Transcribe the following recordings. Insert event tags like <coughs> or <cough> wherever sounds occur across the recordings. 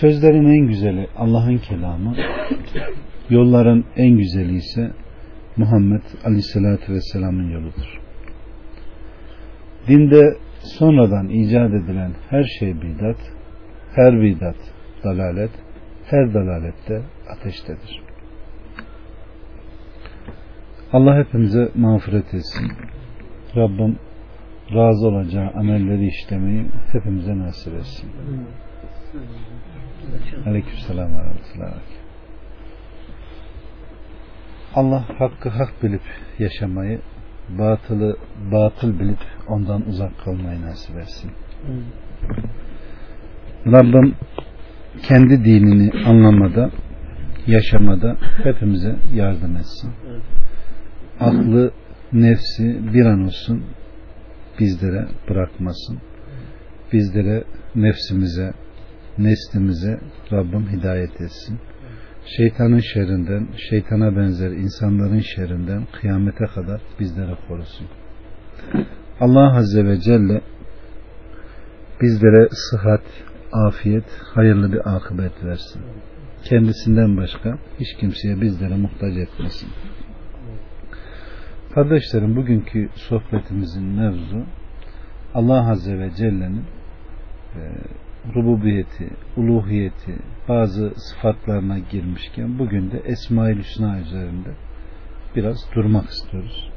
Sözlerin en güzeli Allah'ın kelamı, yolların en güzeli ise Muhammed Aleyhisselatü Vesselam'ın yoludur. Dinde sonradan icat edilen her şey bidat, her bidat dalalet, her dalalette ateştedir. Allah hepimize mağfiret etsin. Rabbim razı olacağı amelleri işlemeyi hepimize nasip etsin. Aleykümselam ve rahmetullah. Allah hakkı hak bilip yaşamayı, batılı batıl bilip ondan uzak kalmayı nasip etsin. Rabbim kendi dinini anlamada, yaşamada hepimize yardım etsin. Aklı, nefsi bir an olsun bizlere bırakmasın. Bizlere, nefsimize, neslimize Rabbim hidayet etsin. Şeytanın şerrinden, şeytana benzer insanların şerrinden kıyamete kadar bizlere korusun. Allah Azze ve Celle bizlere sıhhat, afiyet, hayırlı bir akıbet versin. Kendisinden başka hiç kimseye bizlere muhtaç etmesin. Kardeşlerim bugünkü sohbetimizin mevzu Allah Azze ve Celle'nin e, rububiyeti, uluhiyeti, bazı sıfatlarına girmişken bugün de Esma-i Hüsna üzerinde biraz durmak istiyoruz.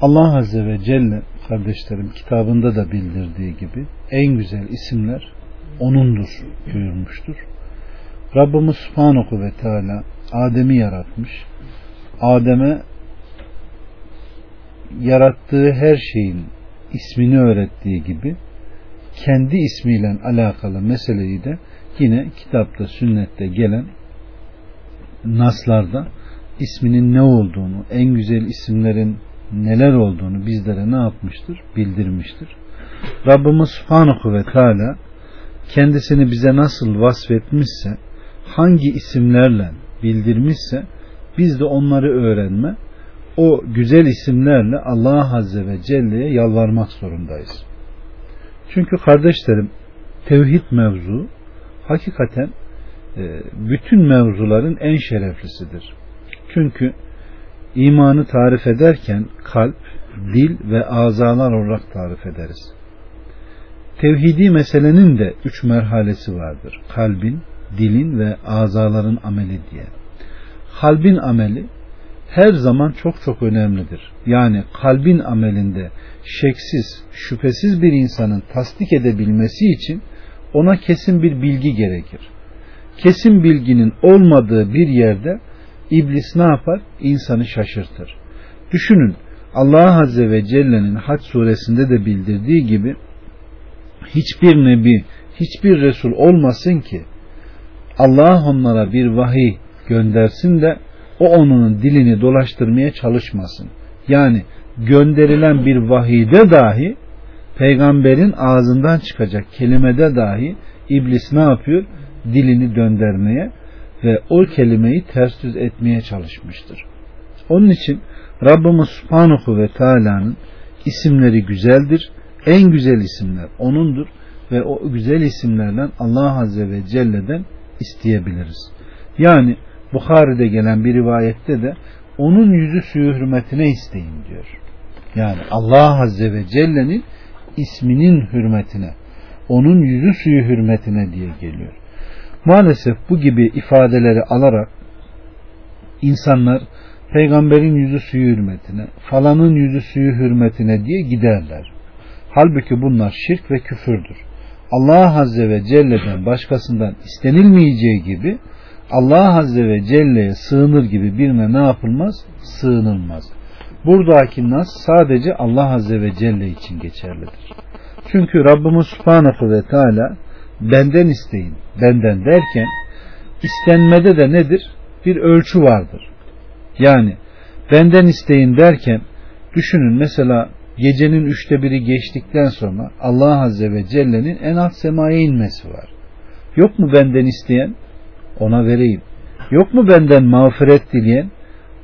Allah Azze ve Celle kardeşlerim kitabında da bildirdiği gibi en güzel isimler O'nundur buyurmuştur. Rabbimiz Subhanahu ve Teala Adem'i yaratmış. Adem'e yarattığı her şeyin ismini öğrettiği gibi kendi ismiyle alakalı meseleyi de yine kitapta sünnette gelen naslarda isminin ne olduğunu, en güzel isimlerin neler olduğunu bizlere ne yapmıştır? Bildirmiştir. Rabbimiz Subhanahu ve Teala kendisini bize nasıl vasfetmişse, hangi isimlerle bildirmişse biz de onları öğrenme, o güzel isimlerle Allah Azze ve Celle'ye yalvarmak zorundayız. Çünkü kardeşlerim tevhid mevzu hakikaten e, bütün mevzuların en şereflisidir. Çünkü imanı tarif ederken kalp, dil ve azalar olarak tarif ederiz. Tevhidi meselenin de üç merhalesi vardır. Kalbin, dilin ve azaların ameli diye. Kalbin ameli her zaman çok çok önemlidir. Yani kalbin amelinde şeksiz, şüphesiz bir insanın tasdik edebilmesi için ona kesin bir bilgi gerekir. Kesin bilginin olmadığı bir yerde iblis ne yapar? İnsanı şaşırtır. Düşünün Allah Azze ve Celle'nin Hac suresinde de bildirdiği gibi hiçbir nebi, hiçbir resul olmasın ki Allah onlara bir vahiy göndersin de o onun dilini dolaştırmaya çalışmasın. Yani gönderilen bir vahide dahi peygamberin ağzından çıkacak kelimede dahi iblis ne yapıyor? Dilini döndürmeye ve o kelimeyi ters düz etmeye çalışmıştır. Onun için Rabbimiz Subhanahu ve Teala'nın isimleri güzeldir. En güzel isimler O'nundur ve o güzel isimlerden Allah Azze ve Celle'den isteyebiliriz. Yani Bukhari'de gelen bir rivayette de onun yüzü suyu hürmetine isteyin diyor. Yani Allah Azze ve Celle'nin isminin hürmetine, onun yüzü suyu hürmetine diye geliyor. Maalesef bu gibi ifadeleri alarak insanlar peygamberin yüzü suyu hürmetine, falanın yüzü suyu hürmetine diye giderler. Halbuki bunlar şirk ve küfürdür. Allah Azze ve Celle'den başkasından istenilmeyeceği gibi Allah Azze ve Celle'ye sığınır gibi birine ne yapılmaz? Sığınılmaz. Buradaki nas sadece Allah Azze ve Celle için geçerlidir. Çünkü Rabbimiz Subhanahu ve Teala benden isteyin, benden derken istenmede de nedir? Bir ölçü vardır. Yani benden isteyin derken düşünün mesela gecenin üçte biri geçtikten sonra Allah Azze ve Celle'nin en alt semaya inmesi var. Yok mu benden isteyen? Ona vereyim. Yok mu benden mağfiret dileyen?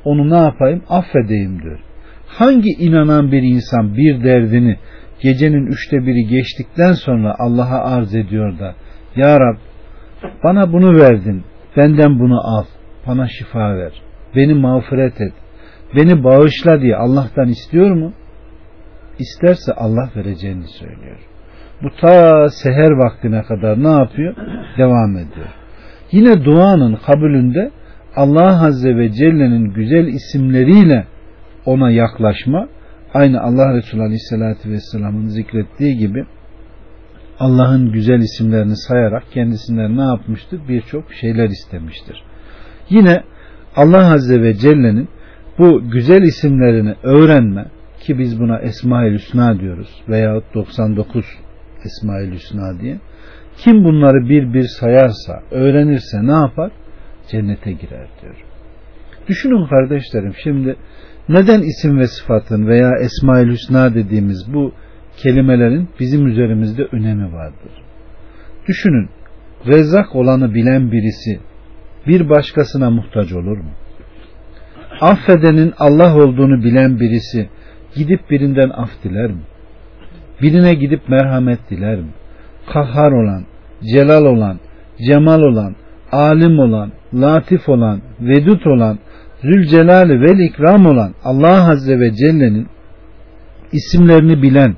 Onu ne yapayım? Affedeyim diyor. Hangi inanan bir insan bir derdini gecenin üçte biri geçtikten sonra Allah'a arz ediyor da Ya Rab bana bunu verdin benden bunu al bana şifa ver beni mağfiret et beni bağışla diye Allah'tan istiyor mu? İsterse Allah vereceğini söylüyor. Bu ta seher vaktine kadar ne yapıyor? Devam ediyor. Yine duanın kabulünde Allah Azze ve Celle'nin güzel isimleriyle ona yaklaşma aynı Allah Resulü Aleyhisselatü Vesselam'ın zikrettiği gibi Allah'ın güzel isimlerini sayarak kendisinden ne yapmıştır? Birçok şeyler istemiştir. Yine Allah Azze ve Celle'nin bu güzel isimlerini öğrenme ki biz buna Esma-ül Hüsna diyoruz veya 99 Esma-ül Hüsna diye. Kim bunları bir bir sayarsa, öğrenirse ne yapar? Cennete girer diyor. Düşünün kardeşlerim şimdi neden isim ve sıfatın veya Esma-ül Hüsna dediğimiz bu kelimelerin bizim üzerimizde önemi vardır. Düşünün rezzak olanı bilen birisi bir başkasına muhtaç olur mu? Affedenin Allah olduğunu bilen birisi gidip birinden af diler mi? Birine gidip merhamet diler mi? Kahhar olan, celal olan, cemal olan, alim olan, latif olan, vedut olan, zülcelali vel ikram olan Allah Azze ve Celle'nin isimlerini bilen,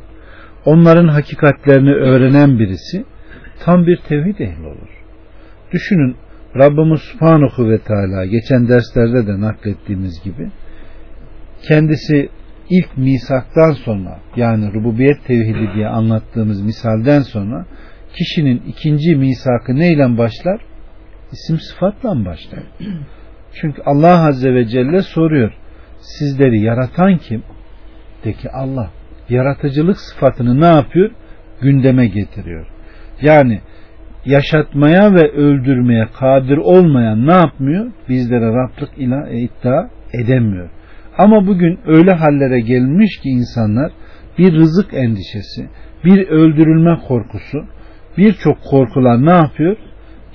onların hakikatlerini öğrenen birisi tam bir tevhid ehli olur. Düşünün Rabbimiz Subhanahu ve Teala geçen derslerde de naklettiğimiz gibi kendisi ilk misaktan sonra yani rububiyet tevhidi diye anlattığımız misalden sonra kişinin ikinci misakı neyle başlar? İsim sıfatla başlar. Çünkü Allah Azze ve Celle soruyor. Sizleri yaratan kim? De ki Allah. Yaratıcılık sıfatını ne yapıyor? Gündeme getiriyor. Yani yaşatmaya ve öldürmeye kadir olmayan ne yapmıyor? Bizlere Rablık ilah e, iddia edemiyor. Ama bugün öyle hallere gelmiş ki insanlar bir rızık endişesi, bir öldürülme korkusu, birçok korkular ne yapıyor?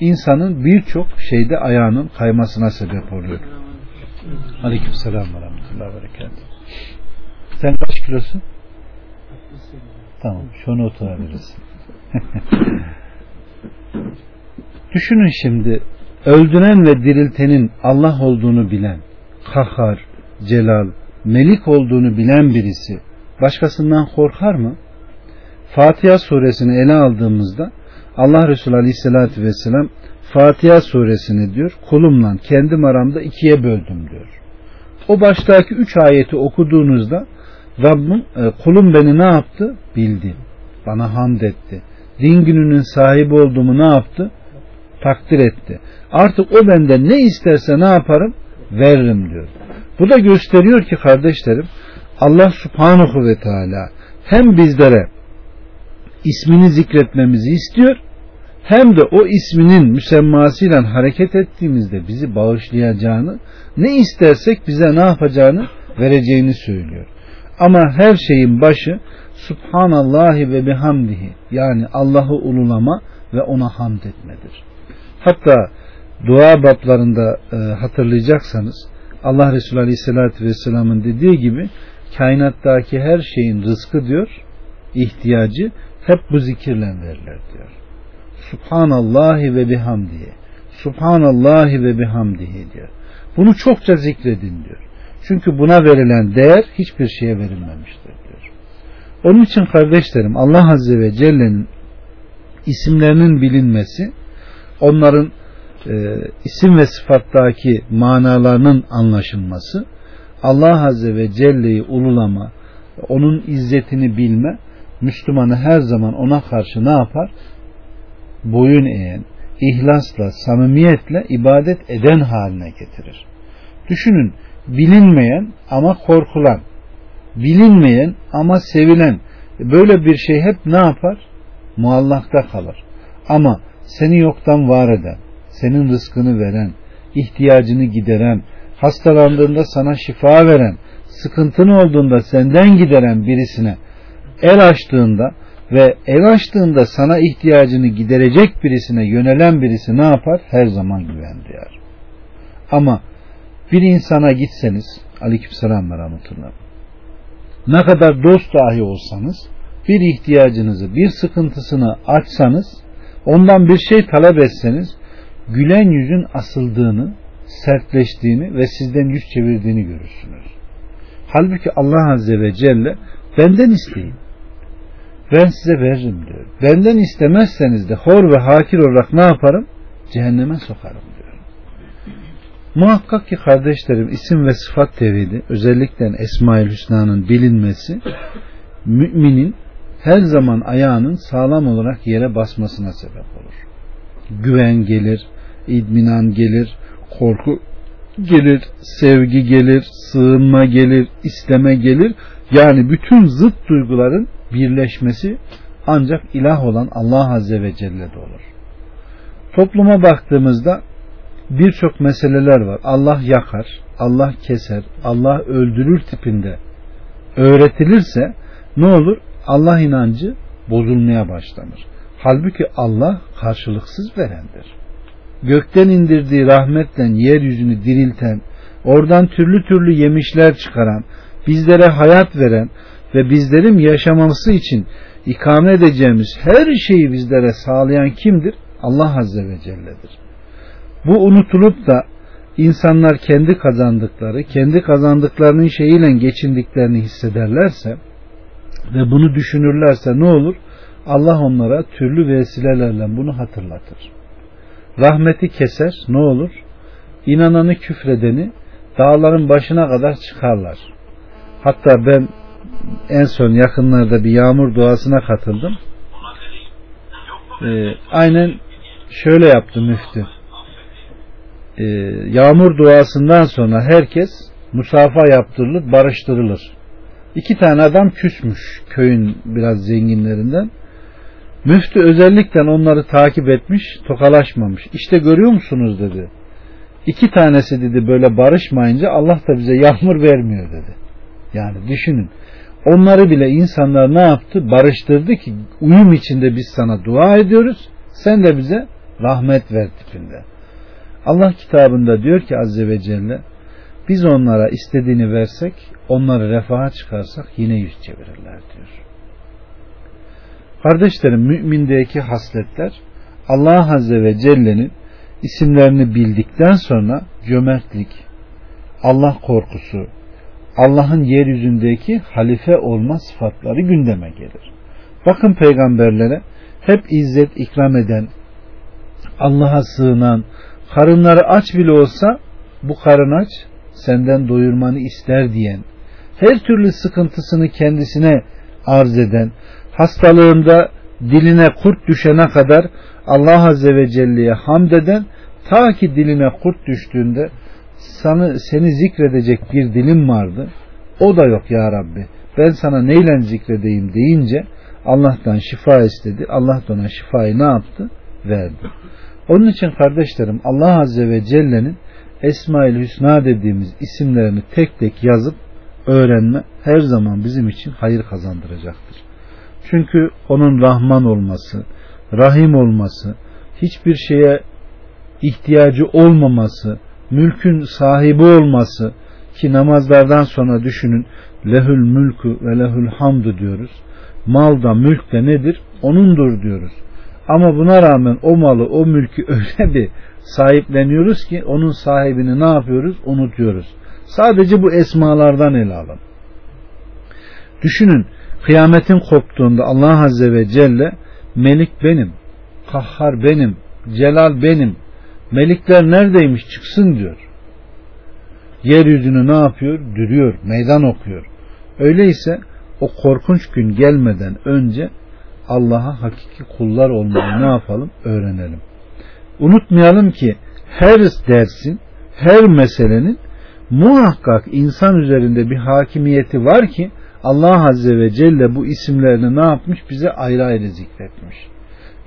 İnsanın birçok şeyde ayağının kaymasına sebep oluyor. Aleyküm selam ve rahmetullahi ve Sen kaç kilosun? Tamam, şunu oturabiliriz. <laughs> Düşünün şimdi öldüren ve diriltenin Allah olduğunu bilen, kahhar, celal, melik olduğunu bilen birisi başkasından korkar mı? Fatiha suresini ele aldığımızda Allah Resulü Aleyhisselatü Vesselam Fatiha suresini diyor kolumla kendim aramda ikiye böldüm diyor. O baştaki üç ayeti okuduğunuzda Rabbim e, kulum beni ne yaptı? Bildi. Bana hamd etti. Din gününün sahibi olduğumu ne yaptı? Takdir etti. Artık o benden ne isterse ne yaparım? Veririm diyor. Bu da gösteriyor ki kardeşlerim Allah subhanahu ve teala hem bizlere ismini zikretmemizi istiyor hem de o isminin müsemmasıyla hareket ettiğimizde bizi bağışlayacağını ne istersek bize ne yapacağını vereceğini söylüyor. Ama her şeyin başı Subhanallahi ve bihamdihi yani Allah'ı ululama ve ona hamd etmedir. Hatta dua bablarında e, hatırlayacaksanız Allah Resulü Aleyhisselatü Vesselam'ın dediği gibi kainattaki her şeyin rızkı diyor, ihtiyacı hep bu zikirle verilir diyor. Subhanallahi ve bihamdihi. Subhanallahi ve bihamdihi diyor. Bunu çokça zikredin diyor. Çünkü buna verilen değer hiçbir şeye verilmemiştir diyor. Onun için kardeşlerim Allah Azze ve Celle'nin isimlerinin bilinmesi onların e, isim ve sıfattaki manalarının anlaşılması, Allah Azze ve Celle'yi ululama, onun izzetini bilme, Müslümanı her zaman ona karşı ne yapar? Boyun eğen, ihlasla, samimiyetle ibadet eden haline getirir. Düşünün, bilinmeyen ama korkulan, bilinmeyen ama sevilen, böyle bir şey hep ne yapar? Muallakta kalır. Ama seni yoktan var eden, senin rızkını veren, ihtiyacını gideren, hastalandığında sana şifa veren, sıkıntın olduğunda senden gideren birisine el açtığında ve el açtığında sana ihtiyacını giderecek birisine yönelen birisi ne yapar? Her zaman güven duyar. Ama bir insana gitseniz aleykümselam ve rahmetullah ne kadar dost dahi olsanız bir ihtiyacınızı bir sıkıntısını açsanız ondan bir şey talep etseniz gülen yüzün asıldığını sertleştiğini ve sizden yüz çevirdiğini görürsünüz. Halbuki Allah Azze ve Celle benden isteyin. Ben size veririm diyor. Benden istemezseniz de hor ve hakir olarak ne yaparım? Cehenneme sokarım diyor. Muhakkak ki kardeşlerim isim ve sıfat tevhidi özellikle Esma-ül Hüsna'nın bilinmesi müminin her zaman ayağının sağlam olarak yere basmasına sebep olur. Güven gelir, idminan gelir, korku gelir, sevgi gelir, sığınma gelir, isteme gelir. Yani bütün zıt duyguların birleşmesi ancak ilah olan Allah Azze ve Celle'de olur. Topluma baktığımızda birçok meseleler var. Allah yakar, Allah keser, Allah öldürür tipinde öğretilirse ne olur? Allah inancı bozulmaya başlanır. Halbuki Allah karşılıksız verendir. Gökten indirdiği rahmetle yeryüzünü dirilten, oradan türlü türlü yemişler çıkaran, bizlere hayat veren ve bizlerin yaşaması için ikame edeceğimiz her şeyi bizlere sağlayan kimdir? Allah Azze ve Celle'dir. Bu unutulup da insanlar kendi kazandıkları, kendi kazandıklarının şeyiyle geçindiklerini hissederlerse ve bunu düşünürlerse ne olur? Allah onlara türlü vesilelerle bunu hatırlatır. Rahmeti keser ne olur? İnananı küfredeni dağların başına kadar çıkarlar. Hatta ben en son yakınlarda bir yağmur duasına katıldım. Ee, aynen şöyle yaptı müftü. Ee, yağmur duasından sonra herkes musafa yaptırılır, barıştırılır. İki tane adam küsmüş köyün biraz zenginlerinden. Müftü özellikle onları takip etmiş, tokalaşmamış. İşte görüyor musunuz dedi. İki tanesi dedi böyle barışmayınca Allah da bize yağmur vermiyor dedi. Yani düşünün. Onları bile insanlar ne yaptı? Barıştırdı ki uyum içinde biz sana dua ediyoruz. Sen de bize rahmet ver tipinde. Allah kitabında diyor ki Azze ve Celle biz onlara istediğini versek onları refaha çıkarsak yine yüz çevirirler diyor. Kardeşlerim mümindeki hasletler Allah Azze ve Celle'nin isimlerini bildikten sonra cömertlik, Allah korkusu, Allah'ın yeryüzündeki halife olma sıfatları gündeme gelir. Bakın peygamberlere hep izzet ikram eden, Allah'a sığınan, karınları aç bile olsa bu karın aç senden doyurmanı ister diyen, her türlü sıkıntısını kendisine arz eden, hastalığında diline kurt düşene kadar Allah Azze ve Celle'ye hamd eden, ta ki diline kurt düştüğünde sana, seni zikredecek bir dilim vardı. O da yok ya Rabbi. Ben sana neyle zikredeyim deyince Allah'tan şifa istedi. Allah da ona şifayı ne yaptı? Verdi. Onun için kardeşlerim Allah Azze ve Celle'nin Esma-ül Hüsna dediğimiz isimlerini tek tek yazıp öğrenme her zaman bizim için hayır kazandıracaktır. Çünkü onun Rahman olması, Rahim olması, hiçbir şeye ihtiyacı olmaması, mülkün sahibi olması ki namazlardan sonra düşünün lehül mülkü ve lehül hamdu diyoruz. Mal da mülk de nedir? Onundur diyoruz. Ama buna rağmen o malı, o mülkü <laughs> öyle bir sahipleniyoruz ki onun sahibini ne yapıyoruz? Unutuyoruz. Sadece bu esmalardan ele alın. Düşünün kıyametin koptuğunda Allah Azze ve Celle Melik benim, Kahhar benim, Celal benim, Melikler neredeymiş çıksın diyor. Yeryüzünü ne yapıyor? Dürüyor, meydan okuyor. Öyleyse o korkunç gün gelmeden önce Allah'a hakiki kullar olmayı ne yapalım? Öğrenelim. Unutmayalım ki her dersin, her meselenin muhakkak insan üzerinde bir hakimiyeti var ki Allah Azze ve Celle bu isimlerini ne yapmış? Bize ayrı ayrı zikretmiş.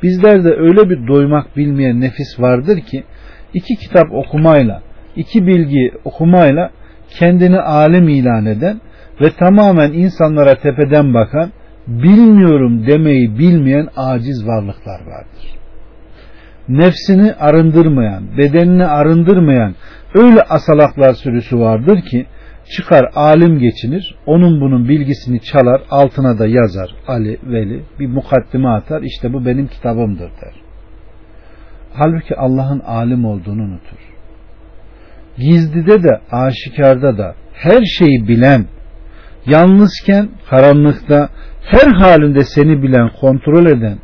Bizlerde öyle bir doymak bilmeyen nefis vardır ki iki kitap okumayla, iki bilgi okumayla kendini alim ilan eden ve tamamen insanlara tepeden bakan, bilmiyorum demeyi bilmeyen aciz varlıklar vardır. Nefsini arındırmayan, bedenini arındırmayan öyle asalaklar sürüsü vardır ki çıkar alim geçinir, onun bunun bilgisini çalar, altına da yazar Ali, Veli, bir mukaddime atar, işte bu benim kitabımdır der. Halbuki Allah'ın alim olduğunu unutur. Gizlide de, aşikarda da her şeyi bilen, yalnızken karanlıkta her halinde seni bilen, kontrol eden,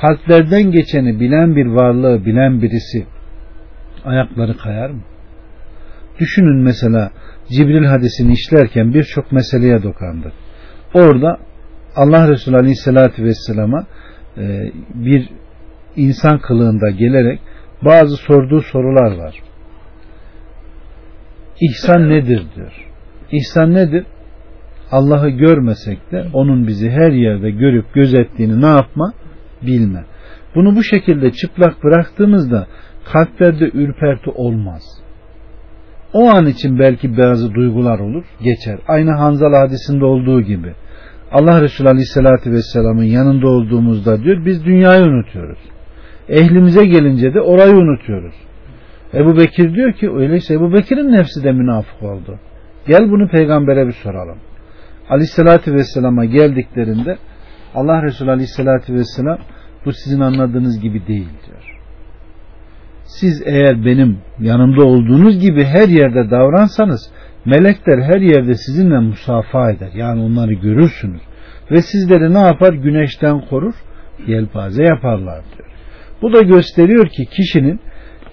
kalplerden geçeni bilen bir varlığı bilen birisi ayakları kayar mı? Düşünün mesela Cibril hadisini işlerken birçok meseleye dokandı. Orada Allah Resulü Aleyhisselatü Vesselam'a e, bir insan kılığında gelerek bazı sorduğu sorular var. İhsan nedir diyor. İhsan nedir? Allah'ı görmesek de onun bizi her yerde görüp gözettiğini ne yapma? Bilme. Bunu bu şekilde çıplak bıraktığımızda kalplerde ürperti olmaz. O an için belki bazı duygular olur, geçer. Aynı Hanzala hadisinde olduğu gibi. Allah Resulü Aleyhisselatü Vesselam'ın yanında olduğumuzda diyor biz dünyayı unutuyoruz. Ehlimize gelince de orayı unutuyoruz. Ebu Bekir diyor ki öyleyse Ebu Bekir'in nefsi de münafık oldu. Gel bunu peygambere bir soralım. Aleyhisselatü Vesselam'a geldiklerinde Allah Resulü Aleyhisselatü Vesselam bu sizin anladığınız gibi değil diyor. Siz eğer benim yanımda olduğunuz gibi her yerde davransanız melekler her yerde sizinle musafa eder. Yani onları görürsünüz. Ve sizleri ne yapar? Güneşten korur, yelpaze yaparlar diyor. Bu da gösteriyor ki kişinin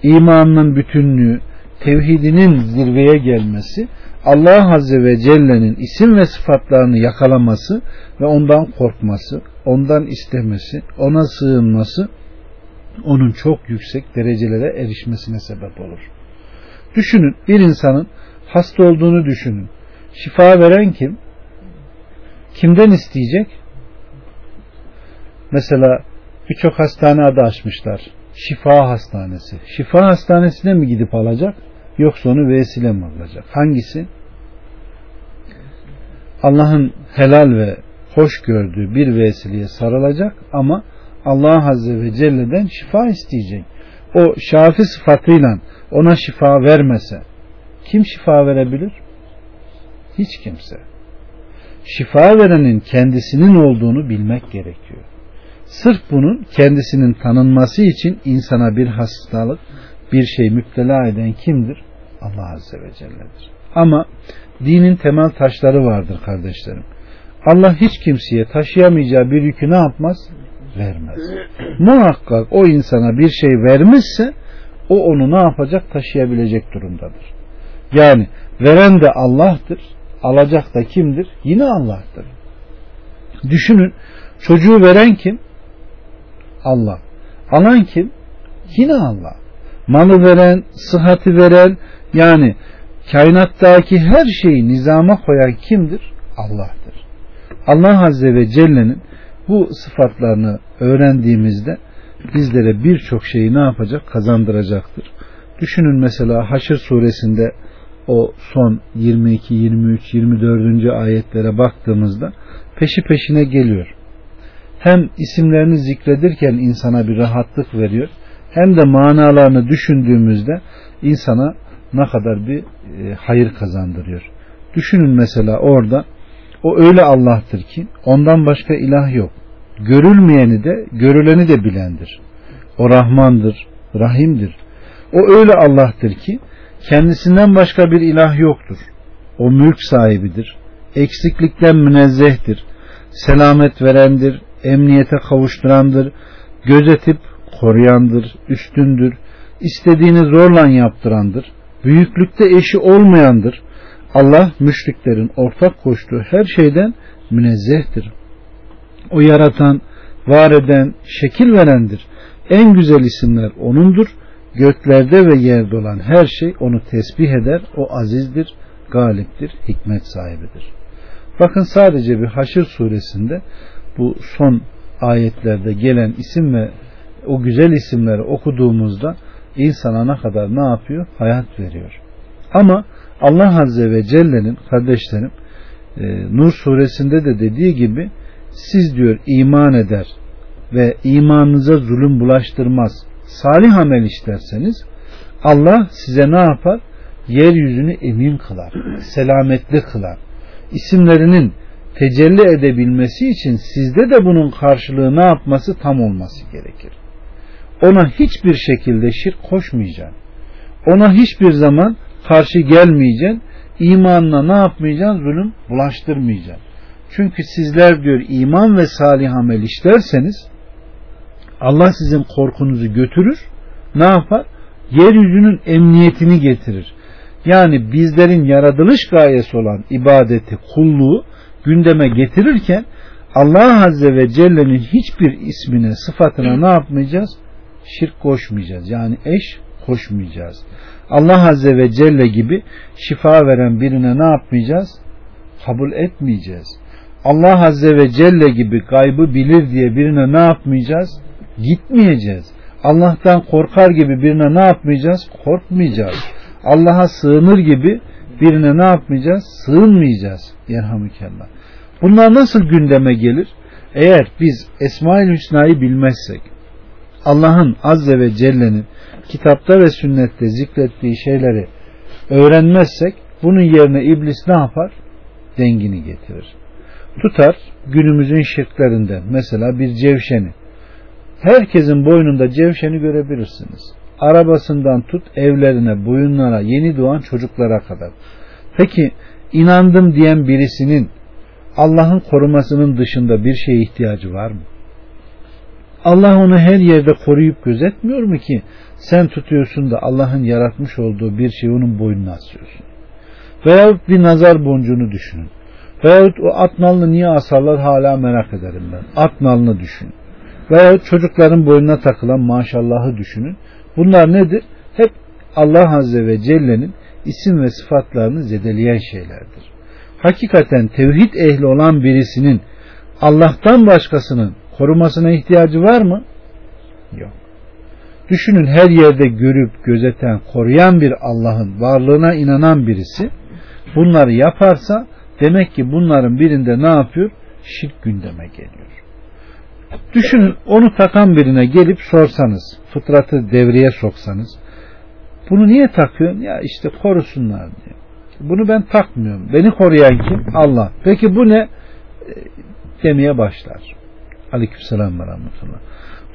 imanının bütünlüğü, tevhidinin zirveye gelmesi, Allah Azze ve Celle'nin isim ve sıfatlarını yakalaması ve ondan korkması, ondan istemesi, ona sığınması onun çok yüksek derecelere erişmesine sebep olur. Düşünün bir insanın hasta olduğunu düşünün. Şifa veren kim? Kimden isteyecek? Mesela birçok hastane adı açmışlar. Şifa hastanesi. Şifa hastanesine mi gidip alacak? Yoksa onu vesile mi alacak? Hangisi? Allah'ın helal ve hoş gördüğü bir vesileye sarılacak ama Allah Azze ve Celle'den şifa isteyecek. O şafi sıfatıyla ona şifa vermese kim şifa verebilir? Hiç kimse. Şifa verenin kendisinin olduğunu bilmek gerekiyor. Sırf bunun kendisinin tanınması için insana bir hastalık, bir şey müptela eden kimdir? Allah Azze ve Celle'dir. Ama dinin temel taşları vardır kardeşlerim. Allah hiç kimseye taşıyamayacağı bir yükü ne yapmaz? Vermez. Muhakkak o insana bir şey vermişse o onu ne yapacak? Taşıyabilecek durumdadır. Yani veren de Allah'tır. Alacak da kimdir? Yine Allah'tır. Düşünün çocuğu veren kim? Allah. Alan kim? Yine Allah. Malı veren, sıhhati veren yani kainattaki her şeyi nizama koyan kimdir? Allah'tır. Allah Azze ve Celle'nin bu sıfatlarını öğrendiğimizde bizlere birçok şeyi ne yapacak? Kazandıracaktır. Düşünün mesela Haşr suresinde o son 22, 23, 24. ayetlere baktığımızda peşi peşine geliyor. Hem isimlerini zikredirken insana bir rahatlık veriyor hem de manalarını düşündüğümüzde insana ne kadar bir e, hayır kazandırıyor. Düşünün mesela orada o öyle Allah'tır ki ondan başka ilah yok. Görülmeyeni de görüleni de bilendir. O Rahmandır, Rahim'dir. O öyle Allah'tır ki kendisinden başka bir ilah yoktur. O mülk sahibidir. Eksiklikten münezzehtir. Selamet verendir, emniyete kavuşturandır, gözetip koruyandır, üstündür, istediğini zorla yaptırandır, büyüklükte eşi olmayandır. Allah müşriklerin ortak koştuğu her şeyden münezzehtir. O yaratan, var eden, şekil verendir. En güzel isimler O'nundur. Göklerde ve yerde olan her şey O'nu tesbih eder. O azizdir, galiptir, hikmet sahibidir. Bakın sadece bir Haşr suresinde bu son ayetlerde gelen isim ve o güzel isimleri okuduğumuzda insana ne kadar ne yapıyor? Hayat veriyor. Ama Allah Azze ve Celle'nin kardeşlerim e, Nur suresinde de dediği gibi siz diyor iman eder ve imanınıza zulüm bulaştırmaz salih amel işlerseniz Allah size ne yapar? Yeryüzünü emin kılar, selametli kılar. İsimlerinin tecelli edebilmesi için sizde de bunun karşılığı ne yapması tam olması gerekir. Ona hiçbir şekilde şirk koşmayacaksın. Ona hiçbir zaman karşı gelmeyeceksin. İmanına ne yapmayacaksın? Zulüm bulaştırmayacaksın. Çünkü sizler diyor iman ve salih amel işlerseniz Allah sizin korkunuzu götürür. Ne yapar? Yeryüzünün emniyetini getirir. Yani bizlerin yaratılış gayesi olan ibadeti, kulluğu gündeme getirirken Allah Azze ve Celle'nin hiçbir ismine, sıfatına ne yapmayacağız? Şirk koşmayacağız. Yani eş koşmayacağız. Allah Azze ve Celle gibi şifa veren birine ne yapmayacağız? Kabul etmeyeceğiz. Allah Azze ve Celle gibi gaybı bilir diye birine ne yapmayacağız? Gitmeyeceğiz. Allah'tan korkar gibi birine ne yapmayacağız? Korkmayacağız. Allah'a sığınır gibi birine ne yapmayacağız? Sığınmayacağız. Yerhamükallah. Bunlar nasıl gündeme gelir? Eğer biz Esma-ül Hüsna'yı bilmezsek, Allah'ın Azze ve Celle'nin kitapta ve sünnette zikrettiği şeyleri öğrenmezsek bunun yerine iblis ne yapar? Dengini getirir. Tutar günümüzün şirklerinden mesela bir cevşeni. Herkesin boynunda cevşeni görebilirsiniz. Arabasından tut evlerine, boyunlara, yeni doğan çocuklara kadar. Peki inandım diyen birisinin Allah'ın korumasının dışında bir şeye ihtiyacı var mı? Allah onu her yerde koruyup gözetmiyor mu ki sen tutuyorsun da Allah'ın yaratmış olduğu bir şeyi onun boynuna asıyorsun. Veyahut bir nazar boncuğunu düşünün. Veyahut o at nalını niye asarlar hala merak ederim ben. At nalını düşün. Veyahut çocukların boynuna takılan maşallahı düşünün. Bunlar nedir? Hep Allah Azze ve Celle'nin isim ve sıfatlarını zedeleyen şeylerdir. Hakikaten tevhid ehli olan birisinin Allah'tan başkasının korumasına ihtiyacı var mı? Yok. Düşünün her yerde görüp gözeten, koruyan bir Allah'ın varlığına inanan birisi bunları yaparsa demek ki bunların birinde ne yapıyor? Şirk gündeme geliyor. Düşünün onu takan birine gelip sorsanız, fıtratı devreye soksanız, bunu niye takıyorsun? Ya işte korusunlar diye. Bunu ben takmıyorum. Beni koruyan kim? Allah. Peki bu ne? E, demeye başlar. Aleykümselam ve rahmetullah.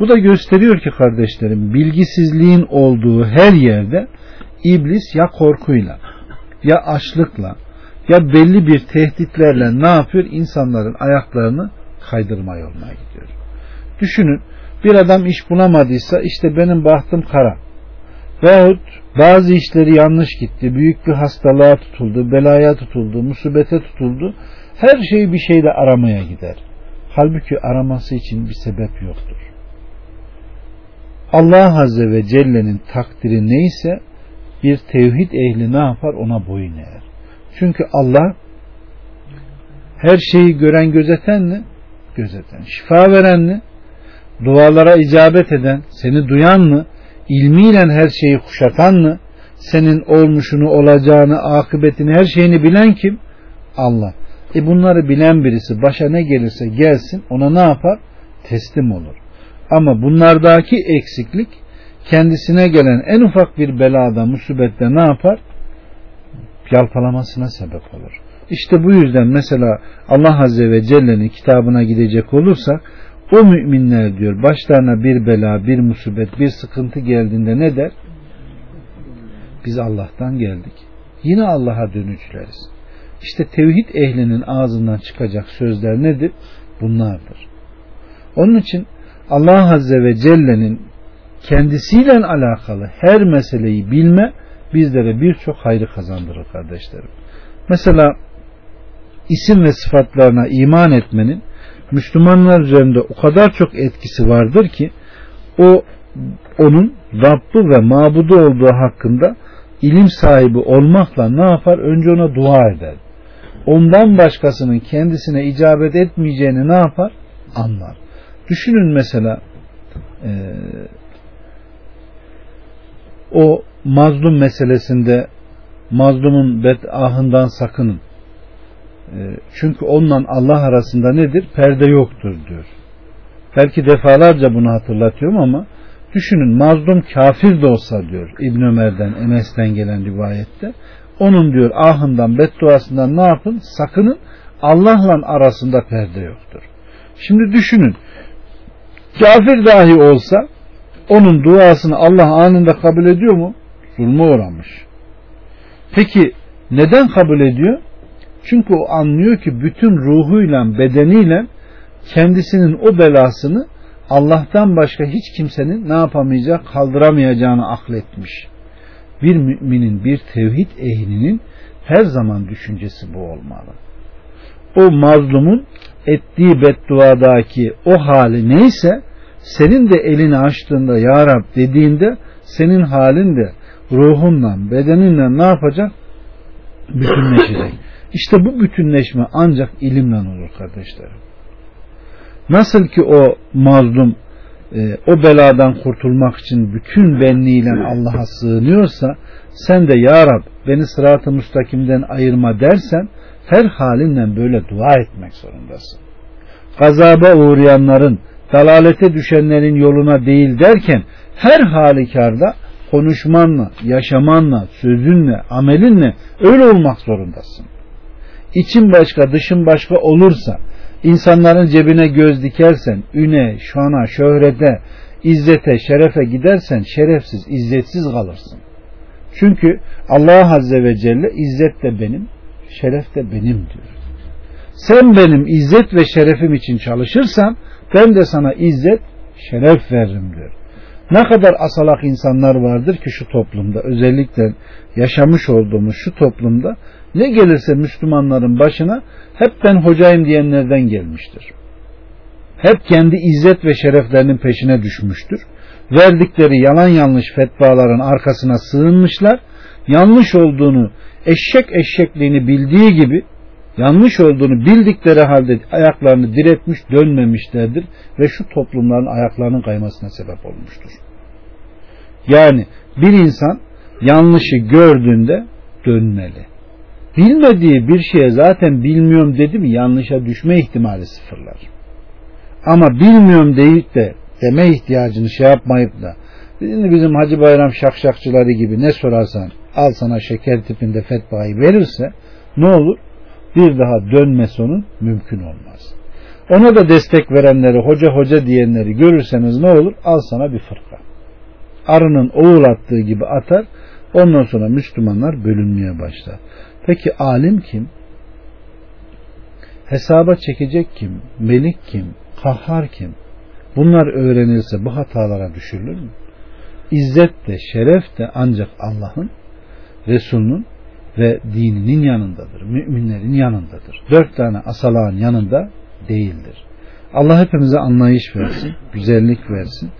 Bu da gösteriyor ki kardeşlerim bilgisizliğin olduğu her yerde iblis ya korkuyla ya açlıkla ya belli bir tehditlerle ne yapıyor? İnsanların ayaklarını kaydırma yoluna gidiyor. Düşünün bir adam iş bulamadıysa işte benim bahtım kara. Veyahut bazı işleri yanlış gitti. Büyük bir hastalığa tutuldu, belaya tutuldu, musibete tutuldu. Her şeyi bir şeyle aramaya gider. Halbuki araması için bir sebep yoktur. Allah Azze ve Celle'nin takdiri neyse bir tevhid ehli ne yapar ona boyun eğer. Çünkü Allah her şeyi gören gözeten mi? Gözeten. Şifa veren mi? Dualara icabet eden, seni duyan mı? ilmiyle her şeyi kuşatan mı? Senin olmuşunu, olacağını, akıbetini, her şeyini bilen kim? Allah. E bunları bilen birisi başa ne gelirse gelsin ona ne yapar? Teslim olur. Ama bunlardaki eksiklik kendisine gelen en ufak bir belada, musibette ne yapar? Yalpalamasına sebep olur. İşte bu yüzden mesela Allah Azze ve Celle'nin kitabına gidecek olursak o müminler diyor başlarına bir bela, bir musibet, bir sıkıntı geldiğinde ne der? Biz Allah'tan geldik. Yine Allah'a dönüşleriz. İşte tevhid ehlinin ağzından çıkacak sözler nedir? Bunlardır. Onun için Allah Azze ve Celle'nin kendisiyle alakalı her meseleyi bilme bizlere birçok hayrı kazandırır kardeşlerim. Mesela isim ve sıfatlarına iman etmenin Müslümanlar üzerinde o kadar çok etkisi vardır ki o onun Rabbi ve mabudu olduğu hakkında ilim sahibi olmakla ne yapar? Önce ona dua eder. Ondan başkasının kendisine icabet etmeyeceğini ne yapar? Anlar. Düşünün mesela e, o mazlum meselesinde mazlumun bedahından sakının. E, çünkü onunla Allah arasında nedir? Perde yoktur diyor. Belki defalarca bunu hatırlatıyorum ama düşünün mazlum kafir de olsa diyor İbn Ömer'den Enes'ten gelen rivayette onun diyor ahından bedduasından ne yapın? Sakının Allah'la arasında perde yoktur. Şimdi düşünün kafir dahi olsa onun duasını Allah anında kabul ediyor mu? Zulme uğramış. Peki neden kabul ediyor? Çünkü o anlıyor ki bütün ruhuyla bedeniyle kendisinin o belasını Allah'tan başka hiç kimsenin ne yapamayacak, kaldıramayacağını akletmiş. Bir müminin, bir tevhid ehlinin her zaman düşüncesi bu olmalı. O mazlumun ettiği bedduadaki o hali neyse senin de elini açtığında Ya Rab dediğinde senin halin de ruhunla, bedeninle ne yapacak? Bütünleşecek. İşte bu bütünleşme ancak ilimle olur kardeşlerim. Nasıl ki o mazlum e, o beladan kurtulmak için bütün benliğiyle Allah'a sığınıyorsa sen de Ya Rab beni sırat-ı müstakimden ayırma dersen her halinle böyle dua etmek zorundasın. Gazaba uğrayanların, dalalete düşenlerin yoluna değil derken her halükarda konuşmanla, yaşamanla, sözünle, amelinle öyle olmak zorundasın. İçin başka, dışın başka olursa, insanların cebine göz dikersen, üne, şana, şöhrete, izzete, şerefe gidersen şerefsiz, izzetsiz kalırsın. Çünkü Allah Azze ve Celle izzet de benim, şeref de benim diyor. Sen benim izzet ve şerefim için çalışırsan ben de sana izzet, şeref veririm diyor. Ne kadar asalak insanlar vardır ki şu toplumda özellikle yaşamış olduğumuz şu toplumda ne gelirse Müslümanların başına hep ben hocayım diyenlerden gelmiştir. Hep kendi izzet ve şereflerinin peşine düşmüştür. Verdikleri yalan yanlış fetvaların arkasına sığınmışlar. Yanlış olduğunu eşek eşekliğini bildiği gibi yanlış olduğunu bildikleri halde ayaklarını diretmiş dönmemişlerdir ve şu toplumların ayaklarının kaymasına sebep olmuştur. Yani bir insan yanlışı gördüğünde dönmeli. Bilmediği bir şeye zaten bilmiyorum dedi mi yanlışa düşme ihtimali sıfırlar. Ama bilmiyorum deyip de deme ihtiyacını şey yapmayıp da bizim Hacı Bayram şakşakçıları gibi ne sorarsan al sana şeker tipinde fetvayı verirse ne olur? Bir daha dönmesi onun mümkün olmaz. Ona da destek verenleri, hoca hoca diyenleri görürseniz ne olur? Al sana bir fırka. Arının oğul attığı gibi atar. Ondan sonra Müslümanlar bölünmeye başlar. Peki alim kim? Hesaba çekecek kim? Melik kim? Kahhar kim? Bunlar öğrenilse bu hatalara düşülür mü? İzzet de şeref de ancak Allah'ın, Resul'ün ve dininin yanındadır. Müminlerin yanındadır. Dört tane asalağın yanında değildir. Allah hepimize anlayış versin, güzellik versin.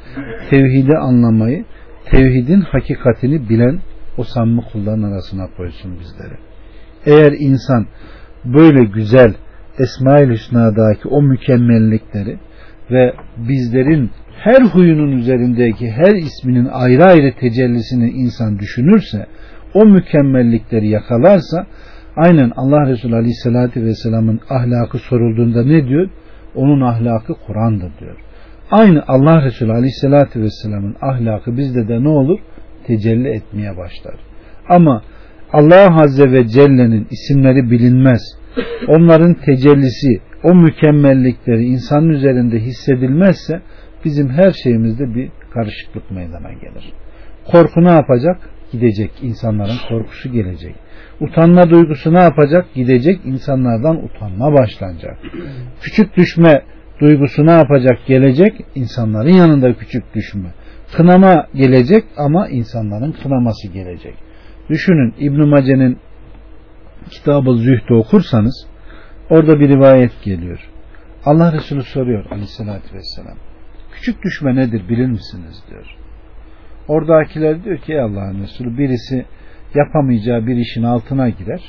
Tevhidi anlamayı, tevhidin hakikatini bilen o samimi kulların arasına koysun bizleri. Eğer insan böyle güzel Esma-ül Hüsna'daki o mükemmellikleri ve bizlerin her huyunun üzerindeki her isminin ayrı ayrı tecellisini insan düşünürse o mükemmellikleri yakalarsa aynen Allah Resulü Aleyhisselatü Vesselam'ın ahlakı sorulduğunda ne diyor? Onun ahlakı Kur'an'dır diyor. Aynı Allah Resulü Aleyhisselatü Vesselam'ın ahlakı bizde de ne olur? Tecelli etmeye başlar. Ama Allah Azze ve Celle'nin isimleri bilinmez. Onların tecellisi, o mükemmellikleri insanın üzerinde hissedilmezse bizim her şeyimizde bir karışıklık meydana gelir. Korku ne yapacak? Gidecek. insanların korkusu gelecek. Utanma duygusu ne yapacak? Gidecek. insanlardan utanma başlanacak. Küçük düşme duygusu ne yapacak? Gelecek. insanların yanında küçük düşme. Kınama gelecek ama insanların kınaması gelecek. Düşünün İbn Mace'nin kitabı Zühdü okursanız orada bir rivayet geliyor. Allah Resulü soruyor aleyhissalatü vesselam. Küçük düşme nedir bilir misiniz diyor. Oradakiler diyor ki Allah'ın Resulü birisi yapamayacağı bir işin altına girer.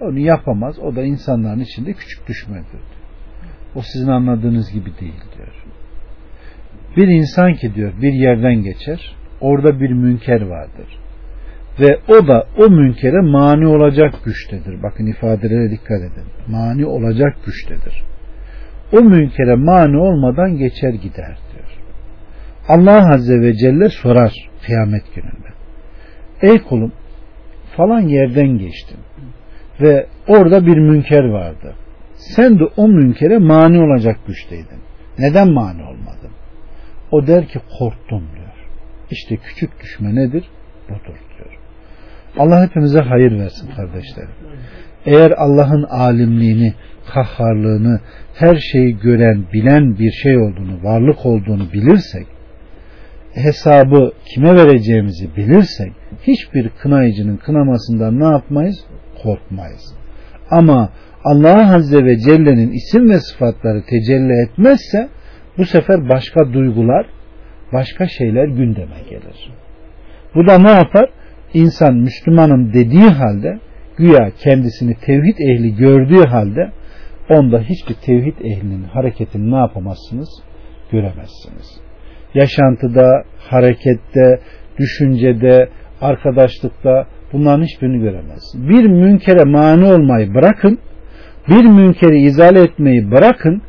Onu yapamaz. O da insanların içinde küçük düşmedir. O sizin anladığınız gibi değil diyor. Bir insan ki diyor bir yerden geçer. Orada bir münker vardır. Ve o da o münkere mani olacak güçtedir. Bakın ifadelere dikkat edin. Mani olacak güçtedir. O münkere mani olmadan geçer gider diyor. Allah Azze ve Celle sorar kıyamet gününde. Ey kulum falan yerden geçtin ve orada bir münker vardı. Sen de o münkere mani olacak güçteydin. Neden mani olmadın? O der ki korktum diyor. İşte küçük düşme nedir? Budur. Allah hepimize hayır versin kardeşlerim. Eğer Allah'ın alimliğini, kahharlığını, her şeyi gören, bilen bir şey olduğunu, varlık olduğunu bilirsek, hesabı kime vereceğimizi bilirsek, hiçbir kınayıcının kınamasından ne yapmayız? Korkmayız. Ama Allah Azze ve Celle'nin isim ve sıfatları tecelli etmezse bu sefer başka duygular, başka şeyler gündeme gelir. Bu da ne yapar? İnsan Müslümanım dediği halde güya kendisini tevhid ehli gördüğü halde onda hiçbir tevhid ehlinin hareketini ne yapamazsınız? Göremezsiniz. Yaşantıda, harekette, düşüncede, arkadaşlıkta bunların hiçbirini göremezsiniz. Bir münkere mani olmayı bırakın, bir münkeri izale etmeyi bırakın,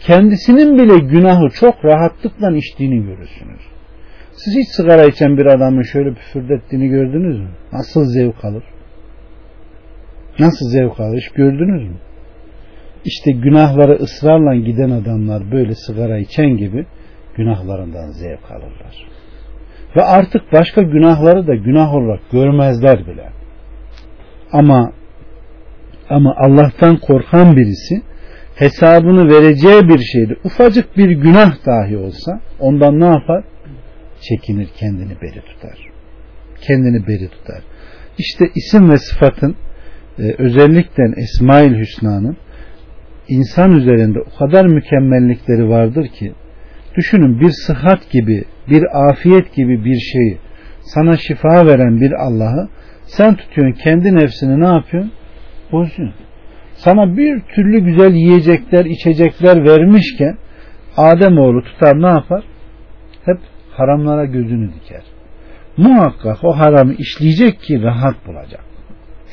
kendisinin bile günahı çok rahatlıkla içtiğini görürsünüz. Siz hiç sigara içen bir adamın şöyle püfürdettiğini gördünüz mü? Nasıl zevk alır? Nasıl zevk alır? Hiç gördünüz mü? İşte günahları ısrarla giden adamlar böyle sigara içen gibi günahlarından zevk alırlar. Ve artık başka günahları da günah olarak görmezler bile. Ama ama Allah'tan korkan birisi hesabını vereceği bir şeyde ufacık bir günah dahi olsa ondan ne yapar? Çekinir kendini beri tutar. Kendini beri tutar. İşte isim ve sıfatın e, özellikle Esmail Hüsna'nın insan üzerinde o kadar mükemmellikleri vardır ki düşünün bir sıhhat gibi bir afiyet gibi bir şeyi sana şifa veren bir Allah'ı sen tutuyorsun kendi nefsini ne yapıyorsun? Bozuyorsun. Sana bir türlü güzel yiyecekler, içecekler vermişken Ademoğlu tutar ne yapar? Haramlara gözünü diker. Muhakkak o haramı işleyecek ki rahat bulacak.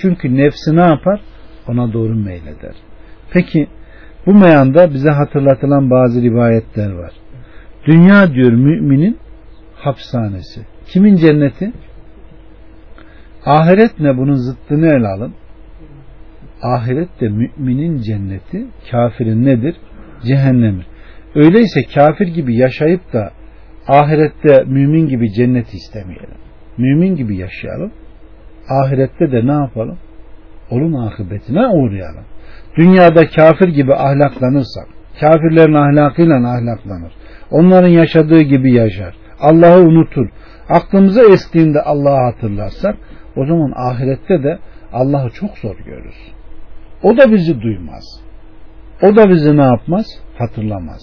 Çünkü nefsi ne yapar? Ona doğru meyleder. Peki bu meyanda bize hatırlatılan bazı rivayetler var. Dünya diyor müminin hapishanesi. Kimin cenneti? Ahiret ne bunun zıttını ele alın. Ahiret de müminin cenneti, kafirin nedir? Cehennemir. Öyleyse kafir gibi yaşayıp da ahirette mümin gibi cenneti istemeyelim. Mümin gibi yaşayalım. Ahirette de ne yapalım? Onun akıbetine uğrayalım. Dünyada kafir gibi ahlaklanırsak, kafirlerin ahlakıyla ahlaklanır. Onların yaşadığı gibi yaşar. Allah'ı unutur. Aklımıza estiğinde Allah'ı hatırlarsak o zaman ahirette de Allah'ı çok zor görürüz. O da bizi duymaz. O da bizi ne yapmaz? Hatırlamaz.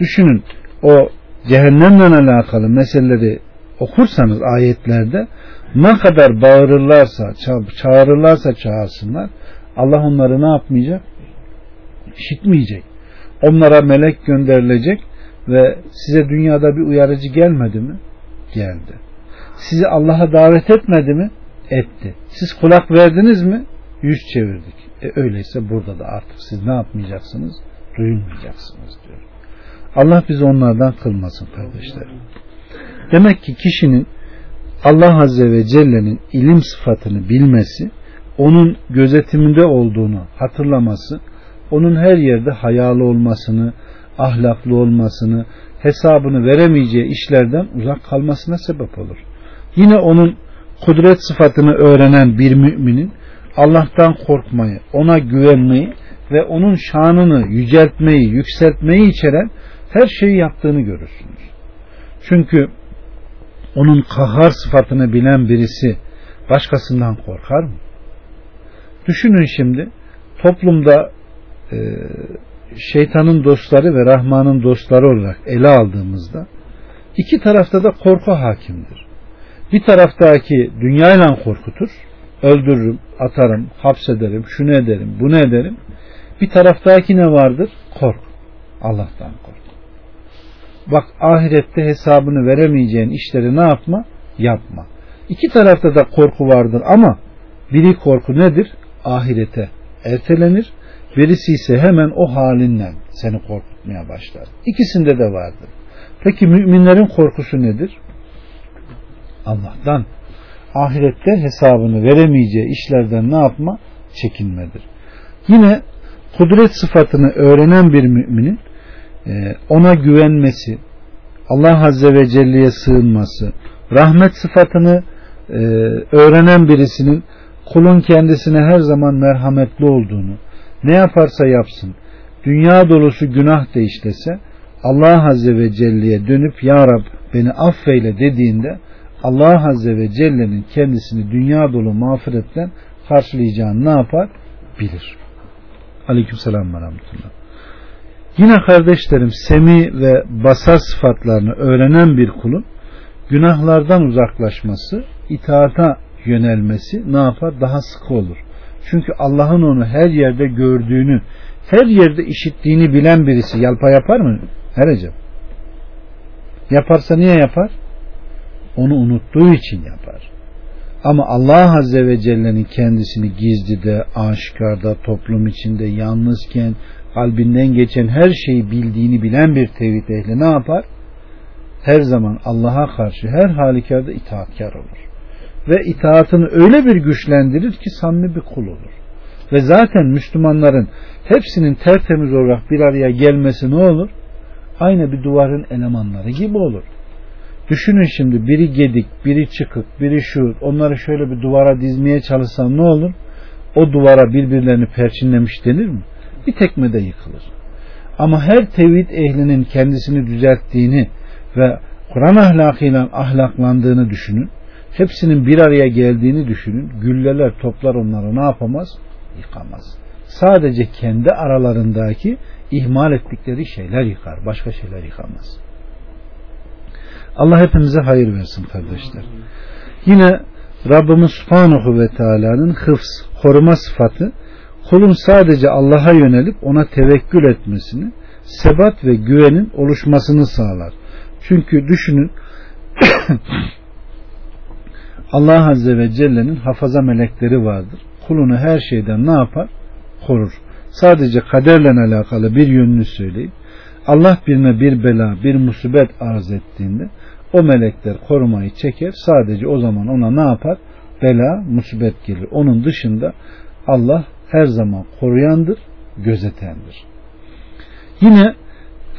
Düşünün o cehennemle alakalı meseleleri okursanız ayetlerde ne kadar bağırırlarsa, çağırırlarsa çağırsınlar Allah onları ne yapmayacak? İşitmeyecek. Onlara melek gönderilecek ve size dünyada bir uyarıcı gelmedi mi? Geldi. Sizi Allah'a davet etmedi mi? Etti. Siz kulak verdiniz mi? Yüz çevirdik. E öyleyse burada da artık siz ne yapmayacaksınız? Duyulmayacaksınız diyor. Allah bizi onlardan kılmasın kardeşlerim. Demek ki kişinin Allah Azze ve Celle'nin ilim sıfatını bilmesi, onun gözetiminde olduğunu hatırlaması, onun her yerde hayalı olmasını, ahlaklı olmasını, hesabını veremeyeceği işlerden uzak kalmasına sebep olur. Yine onun kudret sıfatını öğrenen bir müminin Allah'tan korkmayı, ona güvenmeyi ve onun şanını yüceltmeyi, yükseltmeyi içeren her şeyi yaptığını görürsünüz. Çünkü onun kahar sıfatını bilen birisi başkasından korkar mı? Düşünün şimdi toplumda e, şeytanın dostları ve Rahman'ın dostları olarak ele aldığımızda iki tarafta da korku hakimdir. Bir taraftaki dünyayla korkutur, öldürürüm, atarım, hapsederim, şunu ederim, bunu ederim. Bir taraftaki ne vardır? Kork. Allah'tan kork. Bak ahirette hesabını veremeyeceğin işleri ne yapma? Yapma. İki tarafta da korku vardır ama biri korku nedir? Ahirete ertelenir. Birisi ise hemen o halinden seni korkutmaya başlar. İkisinde de vardır. Peki müminlerin korkusu nedir? Allah'tan. Ahirette hesabını veremeyeceği işlerden ne yapma? Çekinmedir. Yine kudret sıfatını öğrenen bir müminin ona güvenmesi, Allah Azze ve Celle'ye sığınması, rahmet sıfatını e, öğrenen birisinin kulun kendisine her zaman merhametli olduğunu, ne yaparsa yapsın, dünya dolusu günah da işlese, Allah Azze ve Celle'ye dönüp Ya Rab beni affeyle dediğinde Allah Azze ve Celle'nin kendisini dünya dolu mağfiretle karşılayacağını ne yapar? Bilir. Aleykümselam ve rahmetullah. Yine kardeşlerim semi ve basar sıfatlarını öğrenen bir kulun günahlardan uzaklaşması, itaata yönelmesi ne yapar? Daha sıkı olur. Çünkü Allah'ın onu her yerde gördüğünü, her yerde işittiğini bilen birisi yalpa yapar mı? Herecem. Yaparsa niye yapar? Onu unuttuğu için yapar. Ama Allah Azze ve Celle'nin kendisini gizlide, aşikarda, toplum içinde, yalnızken, kalbinden geçen her şeyi bildiğini bilen bir tevhid ehli ne yapar? Her zaman Allah'a karşı her halükarda itaatkar olur. Ve itaatını öyle bir güçlendirir ki samimi bir kul olur. Ve zaten Müslümanların hepsinin tertemiz olarak bir araya gelmesi ne olur? Aynı bir duvarın elemanları gibi olur. Düşünün şimdi biri gedik, biri çıkık, biri şu, onları şöyle bir duvara dizmeye çalışsam ne olur? O duvara birbirlerini perçinlemiş denir mi? Bir tekmede yıkılır. Ama her tevhid ehlinin kendisini düzelttiğini ve Kur'an ahlakıyla ahlaklandığını düşünün. Hepsinin bir araya geldiğini düşünün. Gülleler, toplar onları ne yapamaz? Yıkamaz. Sadece kendi aralarındaki ihmal ettikleri şeyler yıkar. Başka şeyler yıkamaz. Allah hepimize hayır versin kardeşler. Yine Rabbimiz Subhanahu ve Teala'nın hıfz, koruma sıfatı kulun sadece Allah'a yönelip ona tevekkül etmesini, sebat ve güvenin oluşmasını sağlar. Çünkü düşünün <coughs> Allah Azze ve Celle'nin hafaza melekleri vardır. Kulunu her şeyden ne yapar? Korur. Sadece kaderle alakalı bir yönünü söyleyip Allah birine bir bela, bir musibet arz ettiğinde o melekler korumayı çeker. Sadece o zaman ona ne yapar? Bela, musibet gelir. Onun dışında Allah her zaman koruyandır, gözetendir. Yine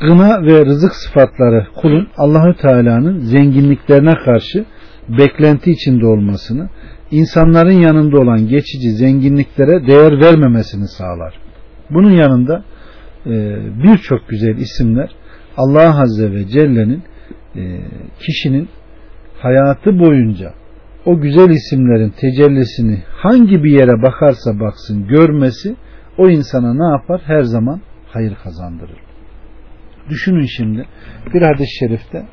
gına ve rızık sıfatları kulun Allahü Teala'nın zenginliklerine karşı beklenti içinde olmasını, insanların yanında olan geçici zenginliklere değer vermemesini sağlar. Bunun yanında e, birçok güzel isimler Allah Azze ve Celle'nin e, kişinin hayatı boyunca o güzel isimlerin tecellisini hangi bir yere bakarsa baksın görmesi o insana ne yapar? Her zaman hayır kazandırır. Düşünün şimdi bir hadis-i şerifte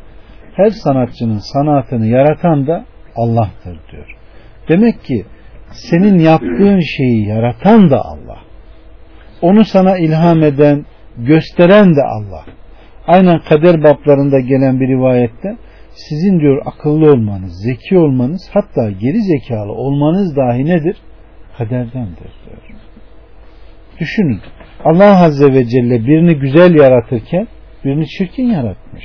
her sanatçının sanatını yaratan da Allah'tır diyor. Demek ki senin yaptığın şeyi yaratan da Allah. Onu sana ilham eden, gösteren de Allah. Aynen kader bablarında gelen bir rivayette sizin diyor akıllı olmanız, zeki olmanız hatta geri zekalı olmanız dahi nedir? Kaderdendir diyor. Düşünün. Allah Azze ve Celle birini güzel yaratırken birini çirkin yaratmış.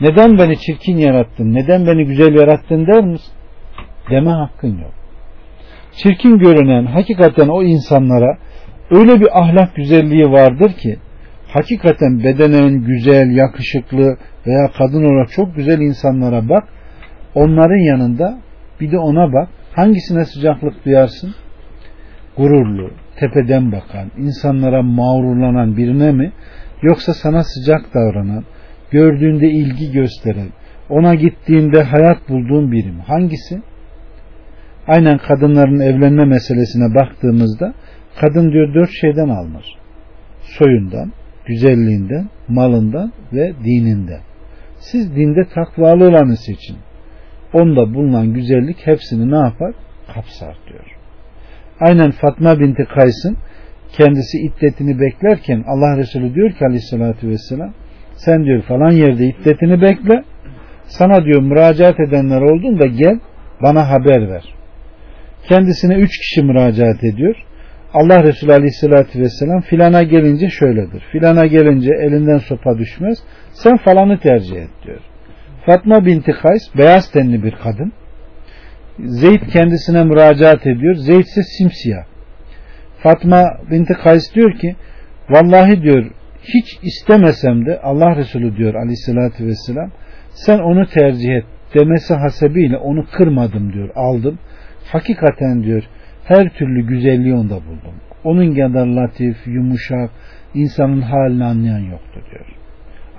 Neden beni çirkin yarattın, neden beni güzel yarattın der misin? Deme hakkın yok. Çirkin görünen hakikaten o insanlara öyle bir ahlak güzelliği vardır ki hakikaten bedenen güzel, yakışıklı veya kadın olarak çok güzel insanlara bak. Onların yanında bir de ona bak. Hangisine sıcaklık duyarsın? Gururlu, tepeden bakan, insanlara mağrurlanan birine mi? Yoksa sana sıcak davranan, gördüğünde ilgi gösteren, ona gittiğinde hayat bulduğun biri mi? Hangisi? Aynen kadınların evlenme meselesine baktığımızda kadın diyor dört şeyden alınır. Soyundan, güzelliğinden, malından ve dininden. Siz dinde takvalı olanı seçin. Onda bulunan güzellik hepsini ne yapar? Kapsar diyor. Aynen Fatma binti Kays'ın kendisi iddetini beklerken Allah Resulü diyor ki aleyhissalatü vesselam Sen diyor falan yerde iddetini bekle. Sana diyor müracaat edenler olduğunda gel bana haber ver. Kendisine üç kişi müracaat ediyor. Allah Resulü Aleyhisselatü Vesselam filana gelince şöyledir. Filana gelince elinden sopa düşmez. Sen falanı tercih et diyor. Fatma binti Kays beyaz tenli bir kadın. Zeyd kendisine müracaat ediyor. Zeyd ise simsiyah. Fatma binti Kays diyor ki vallahi diyor hiç istemesem de Allah Resulü diyor aleyhissalatü vesselam sen onu tercih et demesi hasebiyle onu kırmadım diyor aldım. Hakikaten diyor her türlü güzelliği onda buldum. Onun kadar latif, yumuşak, insanın halini anlayan yoktu diyor.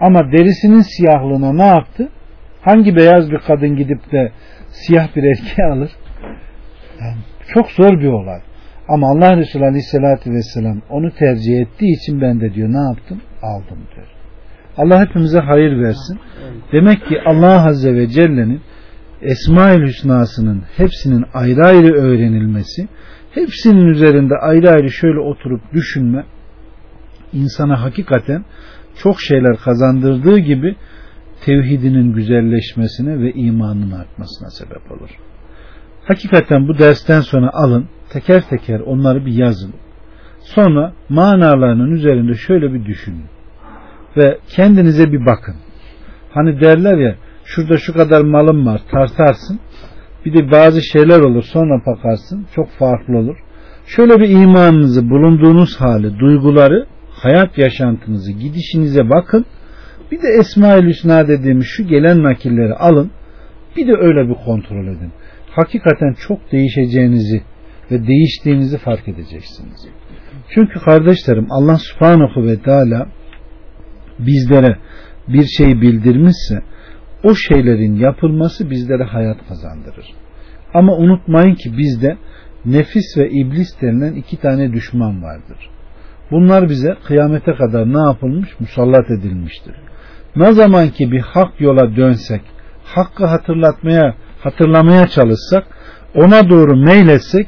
Ama derisinin siyahlığına ne yaptı? Hangi beyaz bir kadın gidip de siyah bir erkeği alır? Yani çok zor bir olay. Ama Allah Resulü Aleyhisselatü Vesselam onu tercih ettiği için ben de diyor ne yaptım? Aldım diyor. Allah hepimize hayır versin. Demek ki Allah Azze ve Celle'nin Esma-ül Hüsna'sının hepsinin ayrı ayrı öğrenilmesi, hepsinin üzerinde ayrı ayrı şöyle oturup düşünme, insana hakikaten çok şeyler kazandırdığı gibi tevhidinin güzelleşmesine ve imanının artmasına sebep olur. Hakikaten bu dersten sonra alın, teker teker onları bir yazın. Sonra manalarının üzerinde şöyle bir düşünün. Ve kendinize bir bakın. Hani derler ya şurada şu kadar malım var tartarsın. Bir de bazı şeyler olur sonra bakarsın çok farklı olur. Şöyle bir imanınızı bulunduğunuz hali, duyguları, hayat yaşantınızı, gidişinize bakın. Bir de Esma-ül Hüsna dediğimiz şu gelen nakilleri alın. Bir de öyle bir kontrol edin. Hakikaten çok değişeceğinizi ve değiştiğinizi fark edeceksiniz. Çünkü kardeşlerim Allah subhanahu ve teala bizlere bir şey bildirmişse o şeylerin yapılması bizlere hayat kazandırır. Ama unutmayın ki bizde nefis ve iblis denilen iki tane düşman vardır. Bunlar bize kıyamete kadar ne yapılmış? Musallat edilmiştir. Ne zaman ki bir hak yola dönsek, hakkı hatırlatmaya, hatırlamaya çalışsak, ona doğru meyletsek,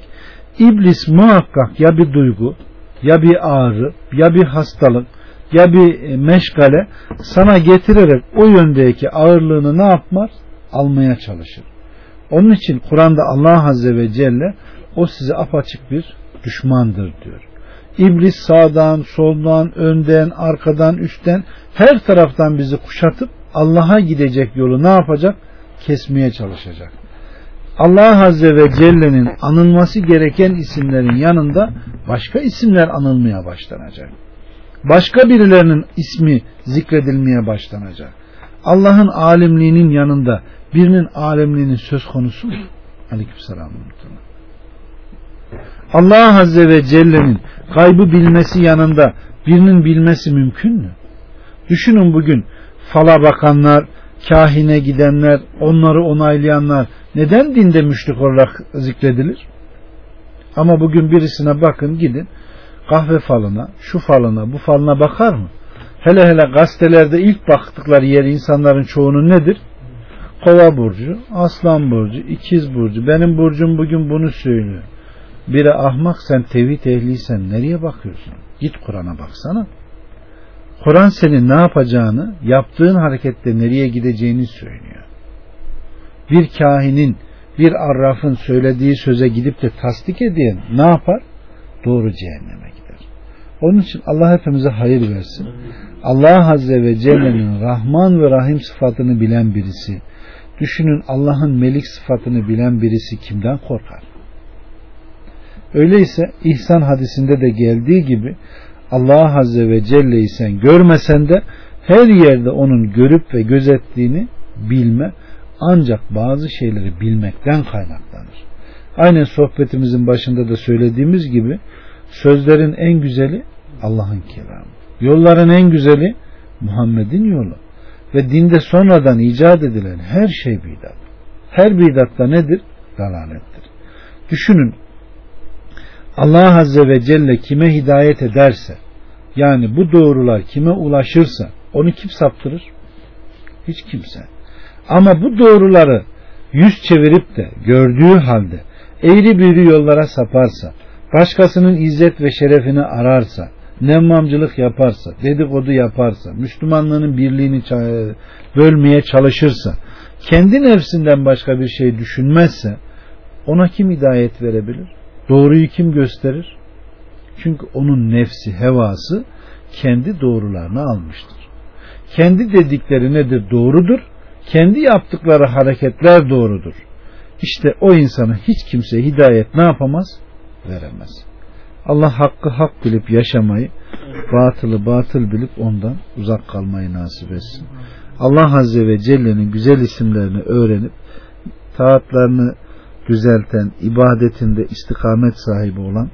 iblis muhakkak ya bir duygu, ya bir ağrı, ya bir hastalık, ya bir meşgale sana getirerek o yöndeki ağırlığını ne yapmaz? Almaya çalışır. Onun için Kur'an'da Allah Azze ve Celle o size apaçık bir düşmandır diyor. İblis sağdan, soldan, önden, arkadan, üstten her taraftan bizi kuşatıp Allah'a gidecek yolu ne yapacak? Kesmeye çalışacak. Allah Azze ve Celle'nin anılması gereken isimlerin yanında başka isimler anılmaya başlanacak. Başka birilerinin ismi zikredilmeye başlanacak. Allah'ın alimliğinin yanında birinin alimliğinin söz konusu mu? Aleykümselam. Allah Azze ve Celle'nin kaybı bilmesi yanında birinin bilmesi mümkün mü? Düşünün bugün fala bakanlar, kahine gidenler, onları onaylayanlar neden dinde müşrik olarak zikredilir? Ama bugün birisine bakın gidin kahve falına, şu falına, bu falına bakar mı? Hele hele gazetelerde ilk baktıkları yer insanların çoğunun nedir? Kova burcu, aslan burcu, ikiz burcu. Benim burcum bugün bunu söylüyor. Biri ahmak sen tevhid ehliysen nereye bakıyorsun? Git Kur'an'a baksana. Kur'an senin ne yapacağını, yaptığın harekette nereye gideceğini söylüyor. Bir kahinin, bir arrafın söylediği söze gidip de tasdik ediyen ne yapar? Doğru cehenneme. Onun için Allah hepimize hayır versin. Allah Azze ve Celle'nin Rahman ve Rahim sıfatını bilen birisi, düşünün Allah'ın Melik sıfatını bilen birisi kimden korkar? Öyleyse ihsan hadisinde de geldiği gibi Allah Azze ve Celle'yi sen görmesen de her yerde onun görüp ve gözettiğini bilme ancak bazı şeyleri bilmekten kaynaklanır. Aynen sohbetimizin başında da söylediğimiz gibi sözlerin en güzeli Allah'ın kelamı. Yolların en güzeli Muhammed'in yolu. Ve dinde sonradan icat edilen her şey bidat. Her bidat da nedir? Dalalettir. Düşünün Allah Azze ve Celle kime hidayet ederse yani bu doğrular kime ulaşırsa onu kim saptırır? Hiç kimse. Ama bu doğruları yüz çevirip de gördüğü halde eğri büğrü yollara saparsa, başkasının izzet ve şerefini ararsa, nemmamcılık yaparsa, dedikodu yaparsa, Müslümanlığın birliğini bölmeye çalışırsa, kendi nefsinden başka bir şey düşünmezse ona kim hidayet verebilir? Doğruyu kim gösterir? Çünkü onun nefsi, hevası kendi doğrularını almıştır. Kendi dedikleri nedir? Doğrudur. Kendi yaptıkları hareketler doğrudur. İşte o insana hiç kimse hidayet ne yapamaz? Veremez. Allah hakkı hak bilip yaşamayı, batılı batıl bilip ondan uzak kalmayı nasip etsin. Allah Azze ve Celle'nin güzel isimlerini öğrenip taatlarını düzelten, ibadetinde istikamet sahibi olan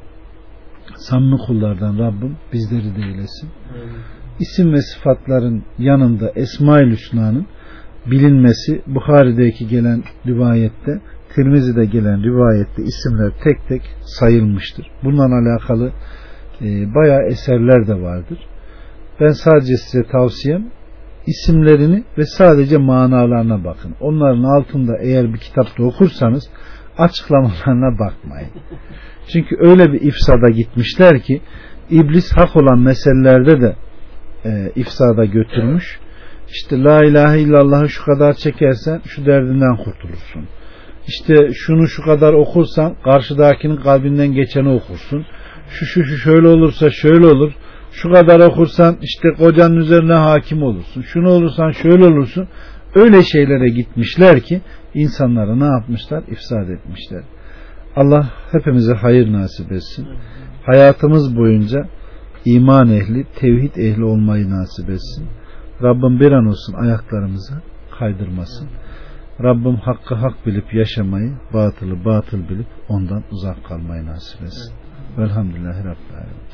samimi kullardan Rabbim bizleri de eylesin. İsim ve sıfatların yanında Esma-ül Hüsna'nın bilinmesi Bukhari'deki gelen rivayette Tirmizi'de gelen rivayette isimler tek tek sayılmıştır. Bununla alakalı e, bayağı eserler de vardır. Ben sadece size tavsiyem isimlerini ve sadece manalarına bakın. Onların altında eğer bir kitapta okursanız açıklamalarına bakmayın. Çünkü öyle bir ifsada gitmişler ki iblis hak olan meselelerde de e, ifsada götürmüş. İşte la ilahe illallah'ı şu kadar çekersen şu derdinden kurtulursun. İşte şunu şu kadar okursan karşıdakinin kalbinden geçeni okursun. Şu şu şu şöyle olursa şöyle olur. Şu kadar okursan işte kocanın üzerine hakim olursun. Şunu olursan şöyle olursun. Öyle şeylere gitmişler ki insanları ne yapmışlar? İfsad etmişler. Allah hepimize hayır nasip etsin. Hayatımız boyunca iman ehli, tevhid ehli olmayı nasip etsin. Rabbim bir an olsun ayaklarımızı kaydırmasın. Rabbim hakkı hak bilip yaşamayı, batılı batıl bilip ondan uzak kalmayı nasip etsin. Velhamdülillahi Rabbil Alemin.